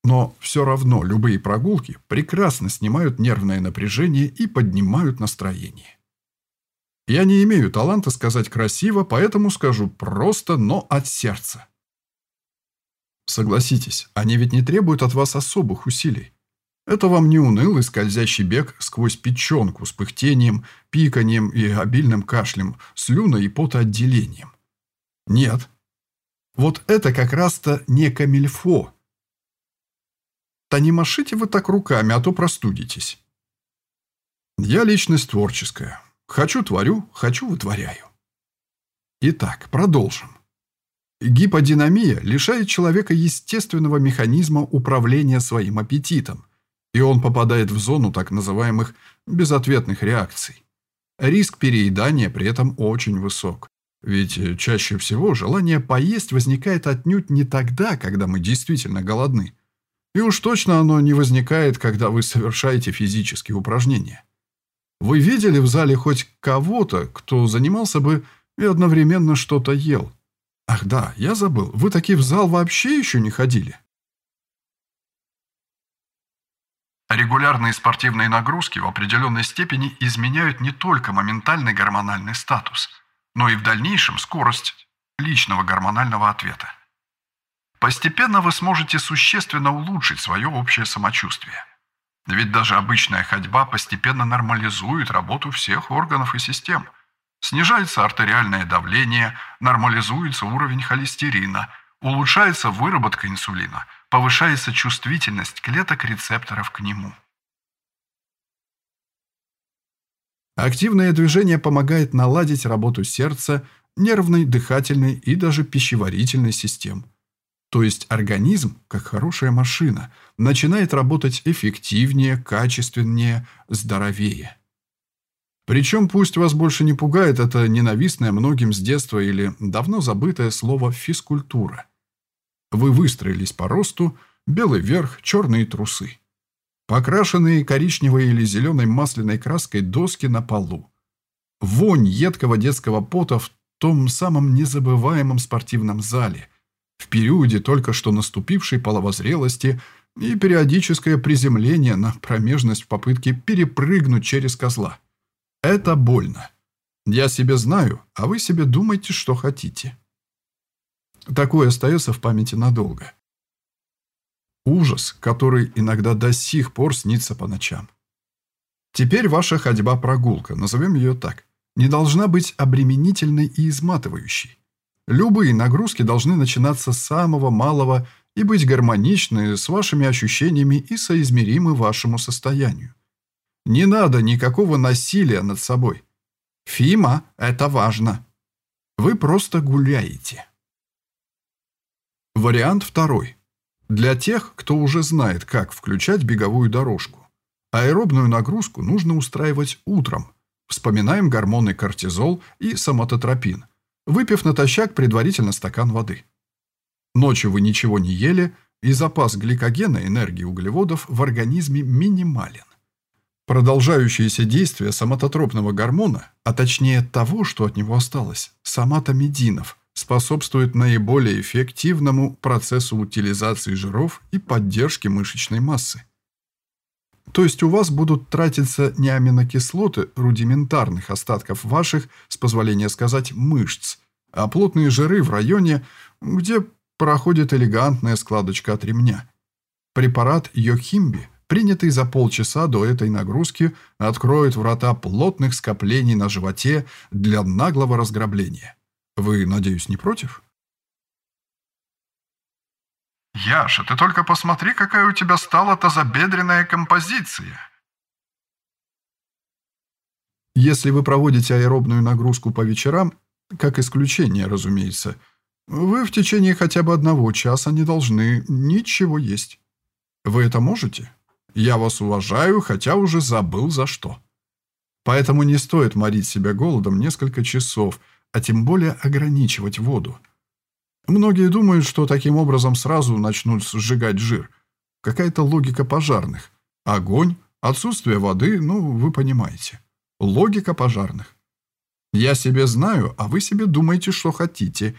Но все равно любые прогулки прекрасно снимают нервное напряжение и поднимают настроение. Я не имею таланта сказать красиво, поэтому скажу просто, но от сердца. Согласитесь, они ведь не требуют от вас особых усилий. Это вам не унылый скользящий бег сквозь печенку с пыхтением, пиканием и обильным кашлем, слюной и потоотделением. Нет. Вот это как раз-то не камильфо. Да не машите вы так руками, а то простудитесь. Я личность творческая. Хочу творю, хочу вытворяю. Итак, продолжим. Гиподинамия лишает человека естественного механизма управления своим аппетитом, и он попадает в зону так называемых безответных реакций. Риск переедания при этом очень высок. Ведь чаще всего желание поесть возникает отнюдь не тогда, когда мы действительно голодны. И уж точно оно не возникает, когда вы совершаете физические упражнения. Вы видели в зале хоть кого-то, кто занимался бы и одновременно что-то ел? Ах да, я забыл, вы таки в зал вообще еще не ходили. Регулярные спортивные нагрузки в определенной степени изменяют не только моментальный гормональный статус, но и в дальнейшем скорость личного гормонального ответа. Постепенно вы сможете существенно улучшить свое общее самочувствие. Ведь даже обычная ходьба постепенно нормализует работу всех органов и систем – Снижается артериальное давление, нормализуется уровень холестерина, улучшается выработка инсулина, повышается чувствительность клеток рецепторов к нему. Активное движение помогает наладить работу сердца, нервной, дыхательной и даже пищеварительной систем. То есть организм, как хорошая машина, начинает работать эффективнее, качественнее, здоровее. Причем пусть вас больше не пугает это ненавистное многим с детства или давно забытое слово «физкультура». Вы выстроились по росту, белый верх, черные трусы. Покрашенные коричневой или зеленой масляной краской доски на полу. Вонь едкого детского пота в том самом незабываемом спортивном зале, в периоде только что наступившей половозрелости и периодическое приземление на промежность в попытке перепрыгнуть через козла. Это больно. Я себе знаю, а вы себе думайте, что хотите. Такое остается в памяти надолго. Ужас, который иногда до сих пор снится по ночам. Теперь ваша ходьба-прогулка, назовем ее так, не должна быть обременительной и изматывающей. Любые нагрузки должны начинаться с самого малого и быть гармоничны с вашими ощущениями и соизмеримы вашему состоянию. Не надо никакого насилия над собой. Фима, это важно. Вы просто гуляете. Вариант второй. Для тех, кто уже знает, как включать беговую дорожку. Аэробную нагрузку нужно устраивать утром. Вспоминаем гормоны кортизол и самототропин, выпив натощак предварительно стакан воды. Ночью вы ничего не ели, и запас гликогена энергии углеводов в организме минимален. Продолжающееся действие соматотропного гормона, а точнее того, что от него осталось, соматомединов, способствует наиболее эффективному процессу утилизации жиров и поддержки мышечной массы. То есть у вас будут тратиться не аминокислоты рудиментарных остатков ваших, с позволения сказать, мышц, а плотные жиры в районе, где проходит элегантная складочка от ремня. Препарат Йохимби – принятый за полчаса до этой нагрузки, откроет врата плотных скоплений на животе для наглого разграбления. Вы, надеюсь, не против? Яша, ты только посмотри, какая у тебя стала тазобедренная композиция. Если вы проводите аэробную нагрузку по вечерам, как исключение, разумеется, вы в течение хотя бы одного часа не должны ничего есть. Вы это можете? Я вас уважаю, хотя уже забыл за что. Поэтому не стоит морить себя голодом несколько часов, а тем более ограничивать воду. Многие думают, что таким образом сразу начнут сжигать жир. Какая-то логика пожарных. Огонь, отсутствие воды, ну, вы понимаете. Логика пожарных. Я себе знаю, а вы себе думаете, что хотите.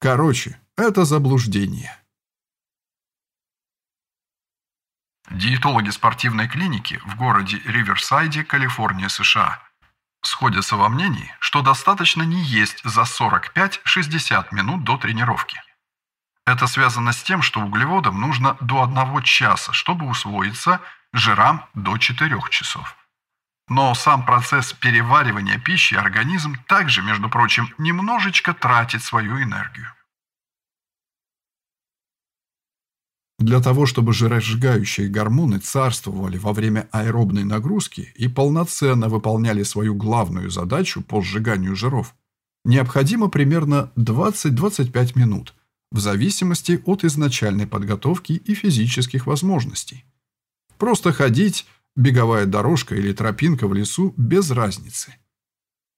Короче, это заблуждение. Диетологи спортивной клиники в городе Риверсайде, Калифорния, США, сходятся во мнении, что достаточно не есть за 45-60 минут до тренировки. Это связано с тем, что углеводам нужно до 1 часа, чтобы усвоиться, жирам до 4 часов. Но сам процесс переваривания пищи организм также, между прочим, немножечко тратит свою энергию. Для того, чтобы жиросжигающие гормоны царствовали во время аэробной нагрузки и полноценно выполняли свою главную задачу по сжиганию жиров, необходимо примерно 20-25 минут, в зависимости от изначальной подготовки и физических возможностей. Просто ходить, беговая дорожка или тропинка в лесу без разницы.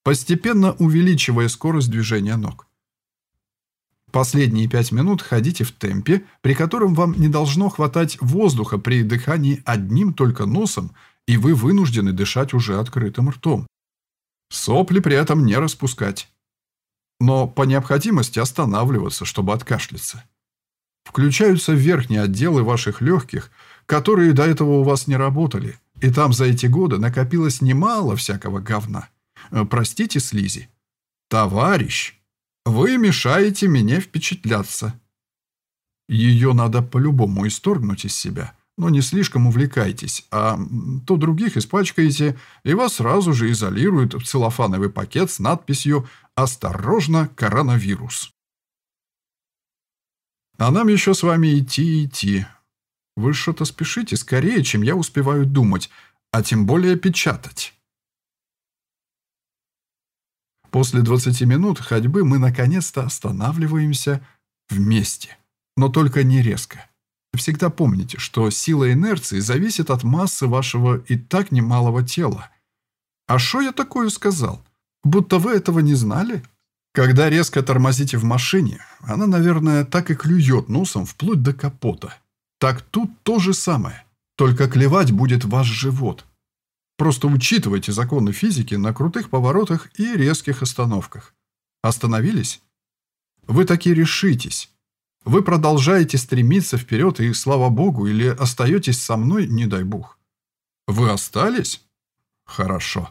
Постепенно увеличивая скорость движения ног. Последние пять минут ходите в темпе, при котором вам не должно хватать воздуха при дыхании одним только носом, и вы вынуждены дышать уже открытым ртом. Сопли при этом не распускать. Но по необходимости останавливаться, чтобы откашляться. Включаются верхние отделы ваших легких, которые до этого у вас не работали, и там за эти годы накопилось немало всякого говна. Э, простите, слизи. Товарищ! Вы мешаете мне впечатляться. Ее надо по-любому исторгнуть из себя, но не слишком увлекайтесь, а то других испачкаете, и вас сразу же изолируют в целлофановый пакет с надписью «Осторожно, коронавирус». А нам еще с вами идти идти. Вы что-то спешите скорее, чем я успеваю думать, а тем более печатать. После 20 минут ходьбы мы наконец-то останавливаемся вместе. Но только не резко. Всегда помните, что сила инерции зависит от массы вашего и так немалого тела. А что я такое сказал? Будто вы этого не знали? Когда резко тормозите в машине, она, наверное, так и клюет носом вплоть до капота. Так тут то же самое. Только клевать будет ваш живот. Просто учитывайте законы физики на крутых поворотах и резких остановках. Остановились? Вы таки решитесь. Вы продолжаете стремиться вперед, и слава богу, или остаетесь со мной, не дай бог. Вы остались? Хорошо.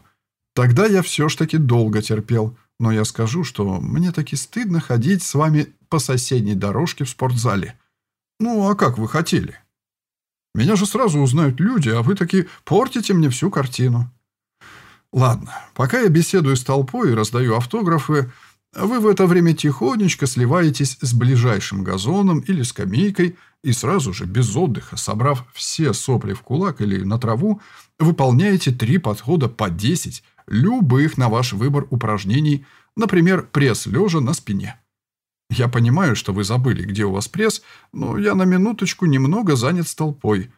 Тогда я все ж таки долго терпел, но я скажу, что мне таки стыдно ходить с вами по соседней дорожке в спортзале. Ну, а как вы хотели? Меня же сразу узнают люди, а вы таки портите мне всю картину. Ладно, пока я беседую с толпой и раздаю автографы, вы в это время тихонечко сливаетесь с ближайшим газоном или скамейкой и сразу же, без отдыха, собрав все сопли в кулак или на траву, выполняете три подхода по 10 любых на ваш выбор упражнений, например, пресс лежа на спине. Я понимаю, что вы забыли, где у вас пресс, но я на минуточку немного занят с толпой.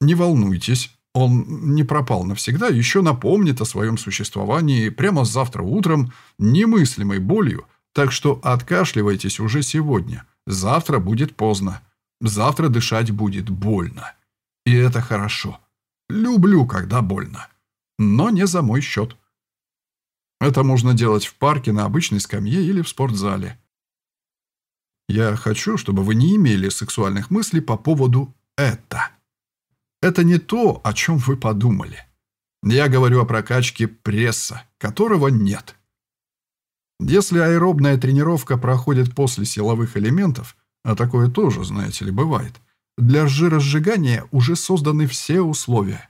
Не волнуйтесь, он не пропал навсегда, еще напомнит о своем существовании прямо завтра утром немыслимой болью, так что откашливайтесь уже сегодня. Завтра будет поздно. Завтра дышать будет больно. И это хорошо. Люблю, когда больно. Но не за мой счет. Это можно делать в парке, на обычной скамье или в спортзале. Я хочу, чтобы вы не имели сексуальных мыслей по поводу «это». Это не то, о чем вы подумали. Я говорю о прокачке пресса, которого нет. Если аэробная тренировка проходит после силовых элементов, а такое тоже, знаете ли, бывает, для жиросжигания уже созданы все условия.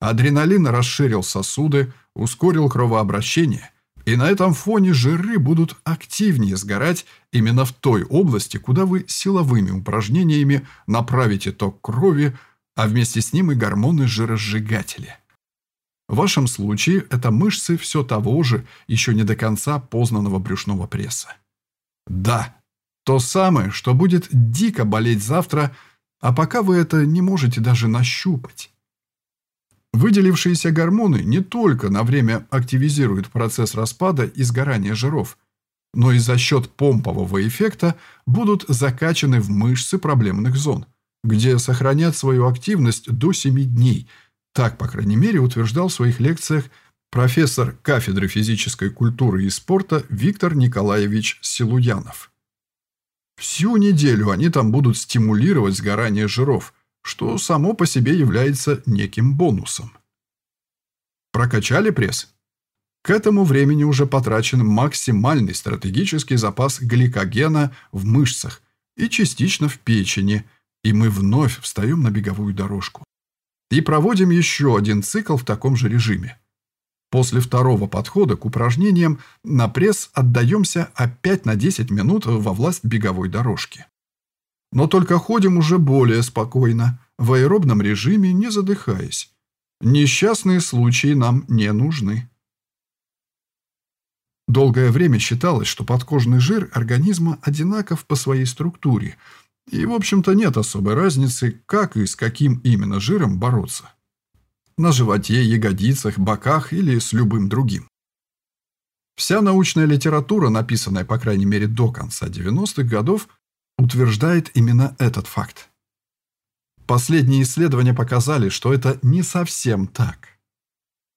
Адреналин расширил сосуды, ускорил кровообращение – и на этом фоне жиры будут активнее сгорать именно в той области, куда вы силовыми упражнениями направите ток крови, а вместе с ним и гормоны жиросжигателя. В вашем случае это мышцы все того же, еще не до конца познанного брюшного пресса. Да, то самое, что будет дико болеть завтра, А пока вы это не можете даже нащупать. Выделившиеся гормоны не только на время активизируют процесс распада и сгорания жиров, но и за счет помпового эффекта будут закачаны в мышцы проблемных зон, где сохранят свою активность до 7 дней. Так, по крайней мере, утверждал в своих лекциях профессор кафедры физической культуры и спорта Виктор Николаевич Силуянов. Всю неделю они там будут стимулировать сгорание жиров, что само по себе является неким бонусом. Прокачали пресс? К этому времени уже потрачен максимальный стратегический запас гликогена в мышцах и частично в печени, и мы вновь встаем на беговую дорожку. И проводим еще один цикл в таком же режиме. После второго подхода к упражнениям на пресс отдаемся опять на 10 минут во власть беговой дорожки. Но только ходим уже более спокойно, в аэробном режиме, не задыхаясь. Несчастные случаи нам не нужны. Долгое время считалось, что подкожный жир организма одинаков по своей структуре, и, в общем-то, нет особой разницы, как и с каким именно жиром бороться на животе, ягодицах, боках или с любым другим. Вся научная литература, написанная, по крайней мере, до конца 90-х годов, утверждает именно этот факт. Последние исследования показали, что это не совсем так.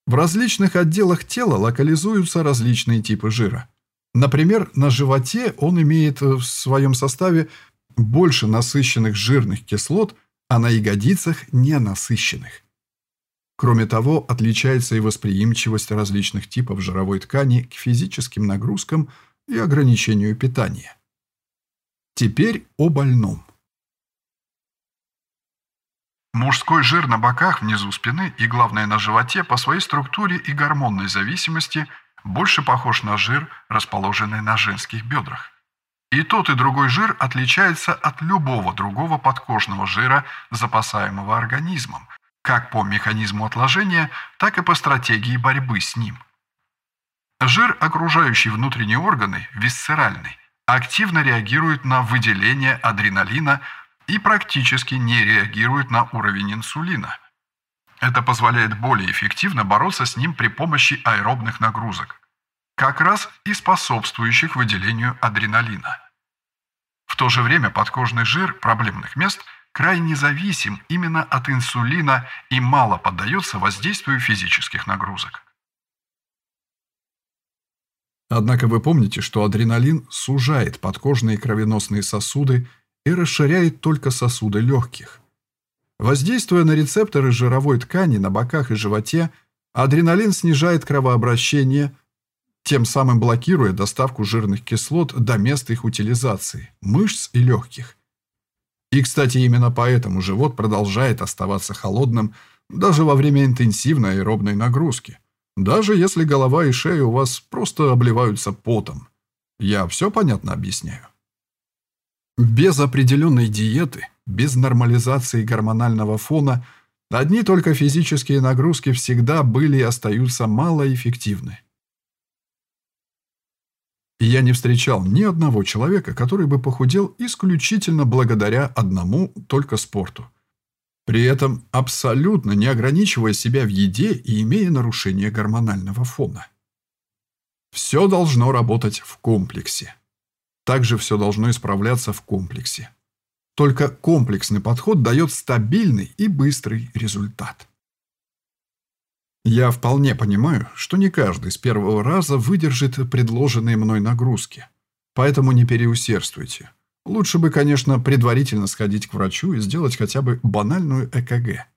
В различных отделах тела локализуются различные типы жира. Например, на животе он имеет в своем составе больше насыщенных жирных кислот, а на ягодицах – ненасыщенных. Кроме того, отличается и восприимчивость различных типов жировой ткани к физическим нагрузкам и ограничению питания. Теперь о больном. Мужской жир на боках, внизу спины и, главное, на животе по своей структуре и гормонной зависимости больше похож на жир, расположенный на женских бедрах. И тот, и другой жир отличается от любого другого подкожного жира, запасаемого организмом, как по механизму отложения, так и по стратегии борьбы с ним. Жир, окружающий внутренние органы, висцеральный, активно реагирует на выделение адреналина и практически не реагирует на уровень инсулина. Это позволяет более эффективно бороться с ним при помощи аэробных нагрузок, как раз и способствующих выделению адреналина. В то же время подкожный жир проблемных мест – крайне зависим именно от инсулина и мало поддается воздействию физических нагрузок. Однако вы помните, что адреналин сужает подкожные кровеносные сосуды и расширяет только сосуды легких. Воздействуя на рецепторы жировой ткани на боках и животе, адреналин снижает кровообращение, тем самым блокируя доставку жирных кислот до места их утилизации, мышц и легких – и, кстати, именно поэтому живот продолжает оставаться холодным даже во время интенсивной аэробной нагрузки. Даже если голова и шея у вас просто обливаются потом. Я все понятно объясняю. Без определенной диеты, без нормализации гормонального фона, одни только физические нагрузки всегда были и остаются малоэффективны. Я не встречал ни одного человека, который бы похудел исключительно благодаря одному только спорту. При этом абсолютно не ограничивая себя в еде и имея нарушение гормонального фона. Все должно работать в комплексе. Также все должно исправляться в комплексе. Только комплексный подход дает стабильный и быстрый результат. Я вполне понимаю, что не каждый с первого раза выдержит предложенные мной нагрузки. Поэтому не переусердствуйте. Лучше бы, конечно, предварительно сходить к врачу и сделать хотя бы банальную ЭКГ.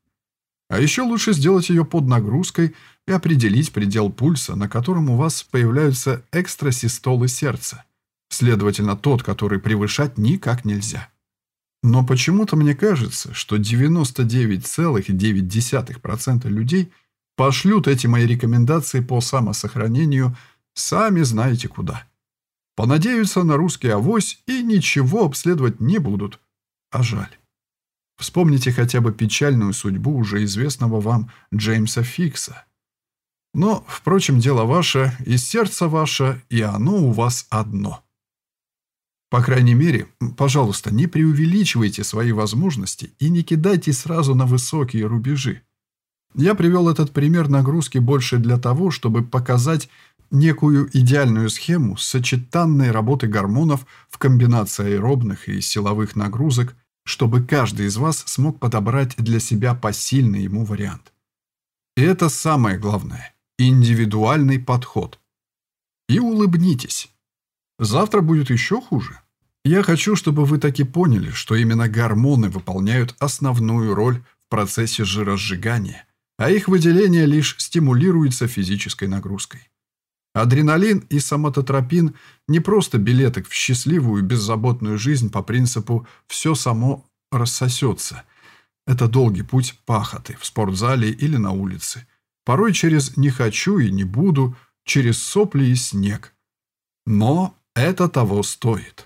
А еще лучше сделать ее под нагрузкой и определить предел пульса, на котором у вас появляются экстрасистолы сердца. Следовательно, тот, который превышать никак нельзя. Но почему-то мне кажется, что 99,9% людей – Пошлют эти мои рекомендации по самосохранению сами знаете куда. Понадеются на русский авось и ничего обследовать не будут. А жаль. Вспомните хотя бы печальную судьбу уже известного вам Джеймса Фикса. Но, впрочем, дело ваше, и сердце ваше, и оно у вас одно. По крайней мере, пожалуйста, не преувеличивайте свои возможности и не кидайте сразу на высокие рубежи. Я привел этот пример нагрузки больше для того, чтобы показать некую идеальную схему сочетанной работы гормонов в комбинации аэробных и силовых нагрузок, чтобы каждый из вас смог подобрать для себя посильный ему вариант. И это самое главное – индивидуальный подход. И улыбнитесь. Завтра будет еще хуже. Я хочу, чтобы вы таки поняли, что именно гормоны выполняют основную роль в процессе жиросжигания, а их выделение лишь стимулируется физической нагрузкой. Адреналин и самототропин не просто билеты в счастливую беззаботную жизнь по принципу «все само рассосется». Это долгий путь пахоты в спортзале или на улице. Порой через «не хочу» и «не буду», через сопли и снег. Но это того стоит.